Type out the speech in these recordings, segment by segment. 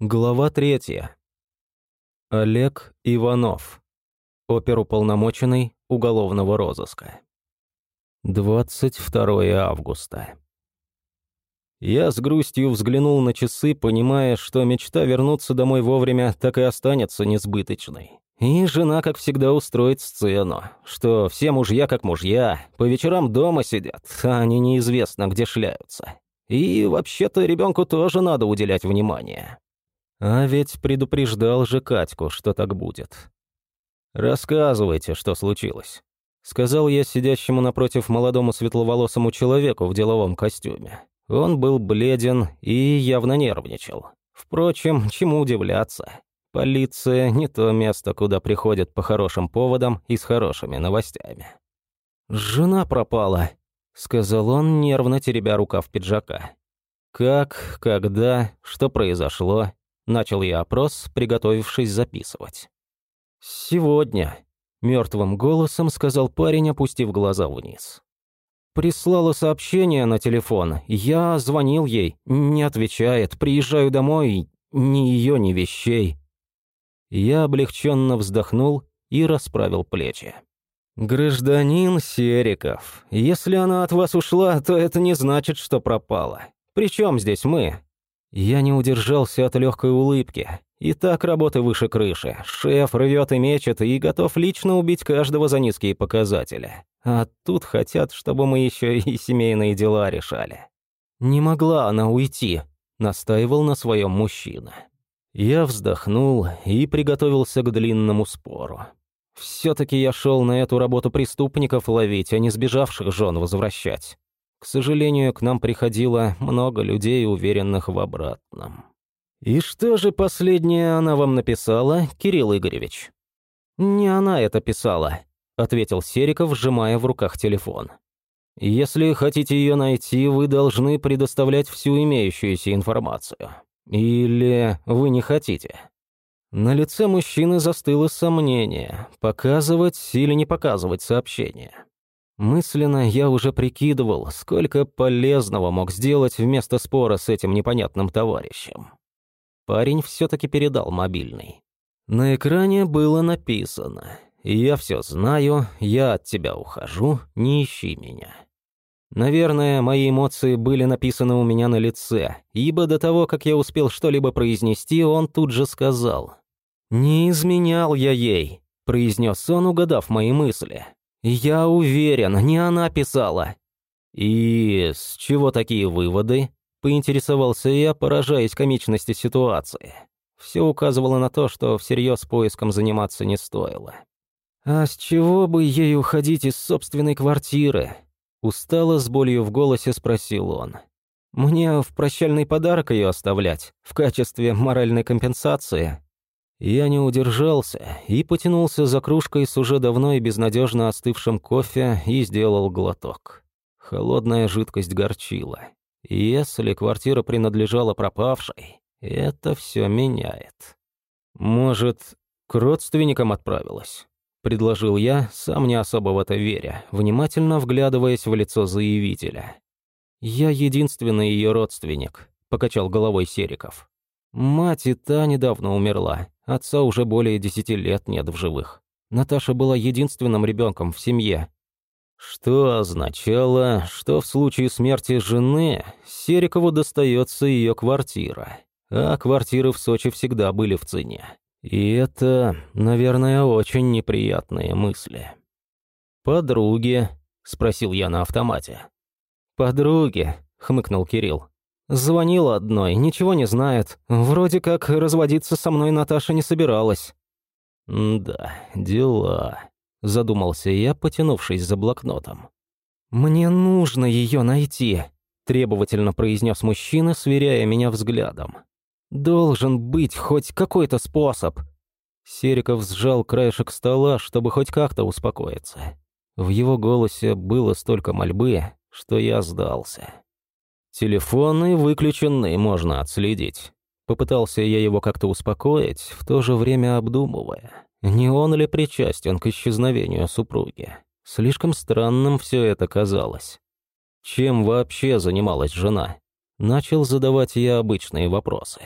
Глава третья. Олег Иванов. Оперуполномоченный уголовного розыска. 22 августа. Я с грустью взглянул на часы, понимая, что мечта вернуться домой вовремя так и останется несбыточной. И жена, как всегда, устроит сцену, что все мужья как мужья, по вечерам дома сидят, а они неизвестно где шляются. И вообще-то ребенку тоже надо уделять внимание. А ведь предупреждал же Катьку, что так будет. «Рассказывайте, что случилось», — сказал я сидящему напротив молодому светловолосому человеку в деловом костюме. Он был бледен и явно нервничал. Впрочем, чему удивляться? Полиция — не то место, куда приходят по хорошим поводам и с хорошими новостями. «Жена пропала», — сказал он, нервно теребя рукав пиджака. «Как, когда, что произошло?» Начал я опрос, приготовившись записывать. «Сегодня», — мертвым голосом сказал парень, опустив глаза вниз. Прислала сообщение на телефон. Я звонил ей, не отвечает. Приезжаю домой, ни ее, ни вещей. Я облегченно вздохнул и расправил плечи. «Гражданин Сериков, если она от вас ушла, то это не значит, что пропала. Причем здесь мы? Я не удержался от легкой улыбки. И так работы выше крыши. Шеф рвет и мечет и готов лично убить каждого за низкие показатели. А тут хотят, чтобы мы еще и семейные дела решали. Не могла она уйти, настаивал на своем мужчина. Я вздохнул и приготовился к длинному спору. Все-таки я шел на эту работу преступников ловить, а не сбежавших жен возвращать. К сожалению, к нам приходило много людей, уверенных в обратном. «И что же последнее она вам написала, Кирилл Игоревич?» «Не она это писала», — ответил Сериков, сжимая в руках телефон. «Если хотите ее найти, вы должны предоставлять всю имеющуюся информацию. Или вы не хотите?» На лице мужчины застыло сомнение, показывать или не показывать сообщение. Мысленно я уже прикидывал, сколько полезного мог сделать вместо спора с этим непонятным товарищем. Парень все-таки передал мобильный. На экране было написано «Я все знаю, я от тебя ухожу, не ищи меня». Наверное, мои эмоции были написаны у меня на лице, ибо до того, как я успел что-либо произнести, он тут же сказал «Не изменял я ей», — произнес он, угадав мои мысли. «Я уверен, не она писала». «И с чего такие выводы?» – поинтересовался я, поражаясь комичности ситуации. Все указывало на то, что всерьез поиском заниматься не стоило. «А с чего бы ей уходить из собственной квартиры?» Устало, с болью в голосе спросил он. «Мне в прощальный подарок ее оставлять, в качестве моральной компенсации?» Я не удержался и потянулся за кружкой с уже давно и безнадежно остывшим кофе и сделал глоток. Холодная жидкость горчила. Если квартира принадлежала пропавшей, это все меняет. Может, к родственникам отправилась? Предложил я, сам не особо в это веря, внимательно вглядываясь в лицо заявителя. «Я единственный ее родственник», — покачал головой Сериков. «Мать и та недавно умерла, Отца уже более десяти лет нет в живых. Наташа была единственным ребенком в семье. Что означало, что в случае смерти жены Серикову достается ее квартира. А квартиры в Сочи всегда были в цене. И это, наверное, очень неприятные мысли. «Подруги?» – спросил я на автомате. «Подруги?» – хмыкнул Кирилл. Звонила одной, ничего не знает. Вроде как разводиться со мной Наташа не собиралась. «Да, дела», — задумался я, потянувшись за блокнотом. «Мне нужно ее найти», — требовательно произнес мужчина, сверяя меня взглядом. «Должен быть хоть какой-то способ». Сериков сжал краешек стола, чтобы хоть как-то успокоиться. В его голосе было столько мольбы, что я сдался. Телефоны выключены, можно отследить. Попытался я его как-то успокоить, в то же время обдумывая, не он ли причастен к исчезновению супруги. Слишком странным все это казалось. Чем вообще занималась жена? Начал задавать я обычные вопросы.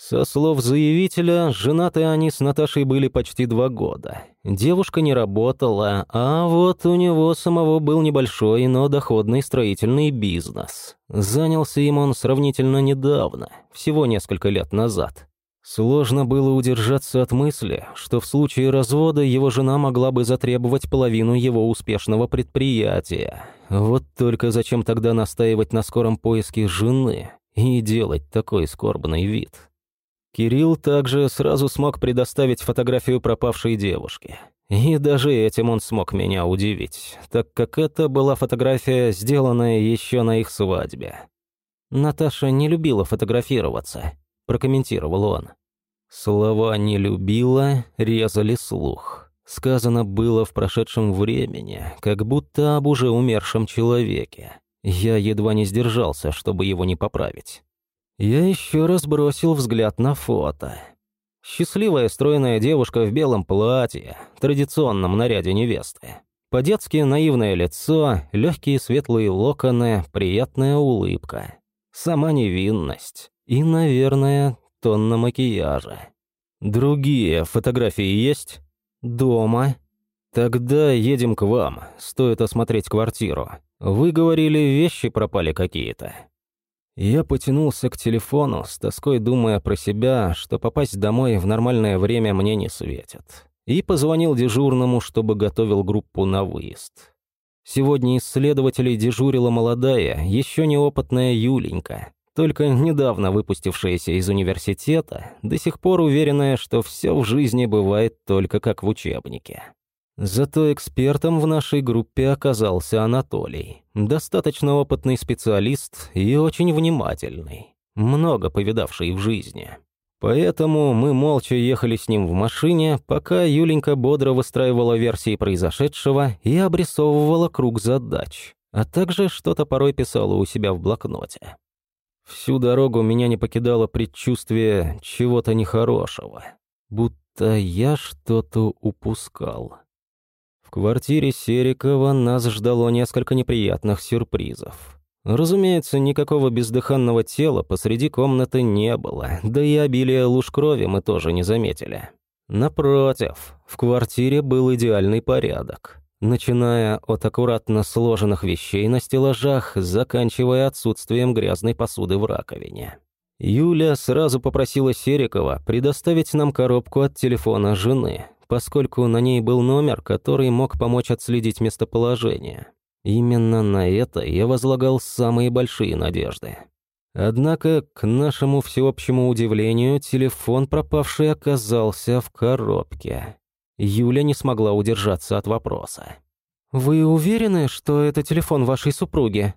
Со слов заявителя, женаты они с Наташей были почти два года. Девушка не работала, а вот у него самого был небольшой, но доходный строительный бизнес. Занялся им он сравнительно недавно, всего несколько лет назад. Сложно было удержаться от мысли, что в случае развода его жена могла бы затребовать половину его успешного предприятия. Вот только зачем тогда настаивать на скором поиске жены и делать такой скорбный вид? Кирилл также сразу смог предоставить фотографию пропавшей девушки. И даже этим он смог меня удивить, так как это была фотография, сделанная еще на их свадьбе. «Наташа не любила фотографироваться», — прокомментировал он. Слова «не любила» резали слух. Сказано было в прошедшем времени, как будто об уже умершем человеке. Я едва не сдержался, чтобы его не поправить. Я еще раз бросил взгляд на фото. Счастливая стройная девушка в белом платье, традиционном наряде невесты. По-детски наивное лицо, легкие светлые локоны, приятная улыбка. Сама невинность. И, наверное, тонна макияжа. Другие фотографии есть? Дома. Тогда едем к вам. Стоит осмотреть квартиру. Вы говорили, вещи пропали какие-то. Я потянулся к телефону, с тоской думая про себя, что попасть домой в нормальное время мне не светит. И позвонил дежурному, чтобы готовил группу на выезд. Сегодня исследователей дежурила молодая, еще неопытная Юленька, только недавно выпустившаяся из университета, до сих пор уверенная, что все в жизни бывает только как в учебнике. Зато экспертом в нашей группе оказался Анатолий. Достаточно опытный специалист и очень внимательный. Много повидавший в жизни. Поэтому мы молча ехали с ним в машине, пока Юленька бодро выстраивала версии произошедшего и обрисовывала круг задач, а также что-то порой писала у себя в блокноте. Всю дорогу меня не покидало предчувствие чего-то нехорошего, будто я что-то упускал. В квартире Серикова нас ждало несколько неприятных сюрпризов. Разумеется, никакого бездыханного тела посреди комнаты не было, да и обилие луж крови мы тоже не заметили. Напротив, в квартире был идеальный порядок, начиная от аккуратно сложенных вещей на стеллажах, заканчивая отсутствием грязной посуды в раковине. Юля сразу попросила Серикова предоставить нам коробку от телефона жены, поскольку на ней был номер, который мог помочь отследить местоположение. Именно на это я возлагал самые большие надежды. Однако, к нашему всеобщему удивлению, телефон пропавший оказался в коробке. Юля не смогла удержаться от вопроса. «Вы уверены, что это телефон вашей супруги?»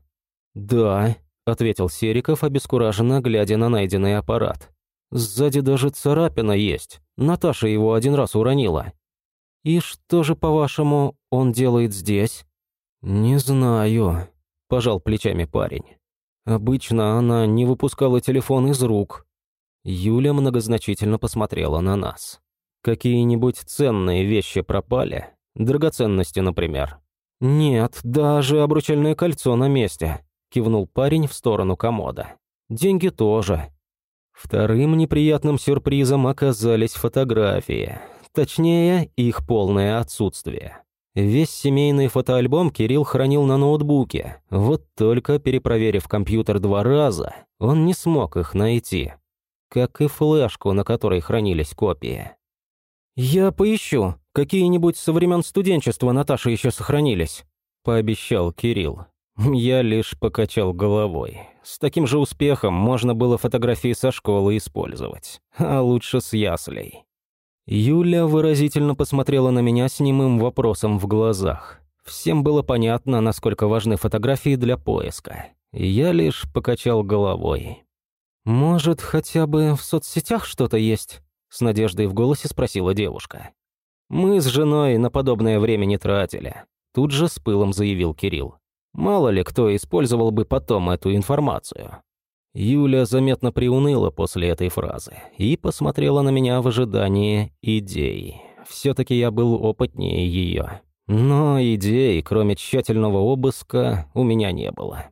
«Да», — ответил Сериков, обескураженно глядя на найденный аппарат. Сзади даже царапина есть. Наташа его один раз уронила. И что же, по-вашему, он делает здесь? Не знаю, пожал плечами парень. Обычно она не выпускала телефон из рук. Юля многозначительно посмотрела на нас. Какие-нибудь ценные вещи пропали? Драгоценности, например. Нет, даже обручальное кольцо на месте, кивнул парень в сторону комода. Деньги тоже. Вторым неприятным сюрпризом оказались фотографии. Точнее, их полное отсутствие. Весь семейный фотоальбом Кирилл хранил на ноутбуке. Вот только перепроверив компьютер два раза, он не смог их найти. Как и флешку, на которой хранились копии. «Я поищу. Какие-нибудь со времен студенчества Наташи еще сохранились», — пообещал Кирилл. Я лишь покачал головой. С таким же успехом можно было фотографии со школы использовать, а лучше с яслей. Юля выразительно посмотрела на меня с немым вопросом в глазах. Всем было понятно, насколько важны фотографии для поиска. Я лишь покачал головой. «Может, хотя бы в соцсетях что-то есть?» С надеждой в голосе спросила девушка. «Мы с женой на подобное время не тратили», тут же с пылом заявил Кирилл. Мало ли кто использовал бы потом эту информацию. Юля заметно приуныла после этой фразы и посмотрела на меня в ожидании идей. Все-таки я был опытнее ее. Но идей, кроме тщательного обыска, у меня не было.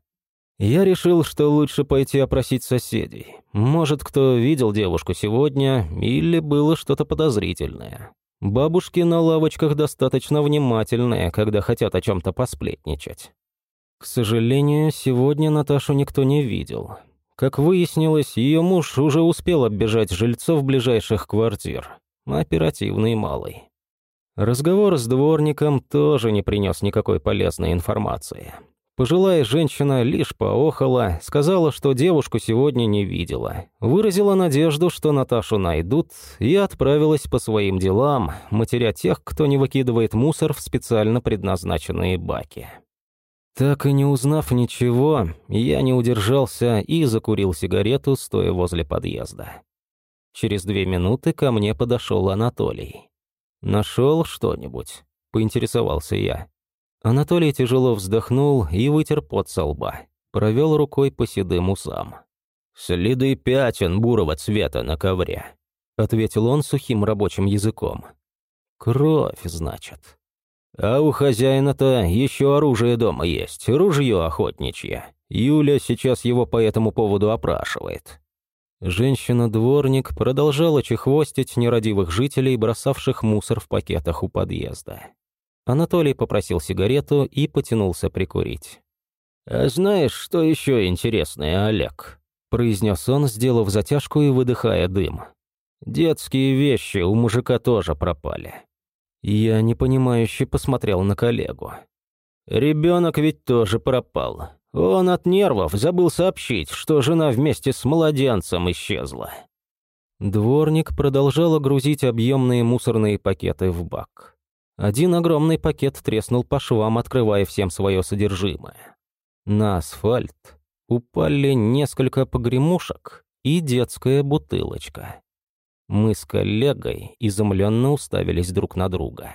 Я решил, что лучше пойти опросить соседей. Может, кто видел девушку сегодня, или было что-то подозрительное. Бабушки на лавочках достаточно внимательные, когда хотят о чем-то посплетничать. К сожалению, сегодня Наташу никто не видел. Как выяснилось, ее муж уже успел оббежать жильцов ближайших квартир. Оперативный малый. Разговор с дворником тоже не принес никакой полезной информации. Пожилая женщина лишь поохала, сказала, что девушку сегодня не видела, выразила надежду, что Наташу найдут, и отправилась по своим делам, матеря тех, кто не выкидывает мусор в специально предназначенные баки. Так и не узнав ничего, я не удержался и закурил сигарету, стоя возле подъезда. Через две минуты ко мне подошел Анатолий. «Нашел что-нибудь?» — поинтересовался я. Анатолий тяжело вздохнул и вытер пот со лба. Провел рукой по седым усам. «Следы пятен бурого цвета на ковре», — ответил он сухим рабочим языком. «Кровь, значит». А у хозяина-то еще оружие дома есть, ружье охотничье. Юля сейчас его по этому поводу опрашивает. Женщина-дворник продолжала чехвостить нерадивых жителей, бросавших мусор в пакетах у подъезда. Анатолий попросил сигарету и потянулся прикурить. «А знаешь, что еще интересное, Олег?» – произнес он, сделав затяжку и выдыхая дым. «Детские вещи у мужика тоже пропали. Я непонимающе посмотрел на коллегу. Ребенок ведь тоже пропал. Он от нервов забыл сообщить, что жена вместе с младенцем исчезла. Дворник продолжал грузить объемные мусорные пакеты в бак. Один огромный пакет треснул по швам, открывая всем свое содержимое. На асфальт упали несколько погремушек и детская бутылочка. Мы с коллегой изумленно уставились друг на друга.